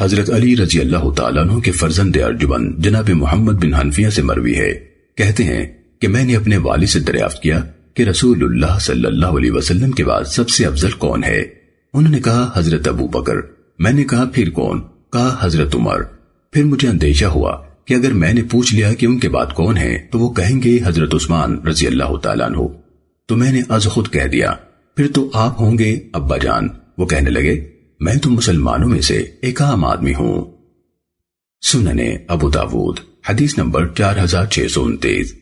حضرت علی رضی اللہ تعالیٰ عنہ کے فرزند ارجبن جناب محمد بن حنفیہ سے مروی ہے۔ کہتے ہیں کہ میں نے اپنے والد سے دریافت کیا کہ رسول اللہ صلی اللہ علیہ وسلم کے بعد سب سے افضل کون ہے۔ انہوں نے کہا، حضرت ابو بکر۔ میں نے کہا، پھر کون؟ کہا، حضرت عمر۔ پھر مجھے اندیشہ ہوا کہ اگر میں نے پوچھ لیا کہ ان کے بعد کون ہے تو وہ کہیں گے، حضرت عثمان رضی اللہ تعالیٰ عنہ۔ تو میں نے از خود کہہ دیا۔ پھر تو آپ ہوں گے، ابا جان۔ وہ کہنے لگے میں تو مسلمانوں میں سے ایک عام آدمی ہوں۔ سننے ابو داود، حدیث نمبر چار ہزار چھ سو انتیس۔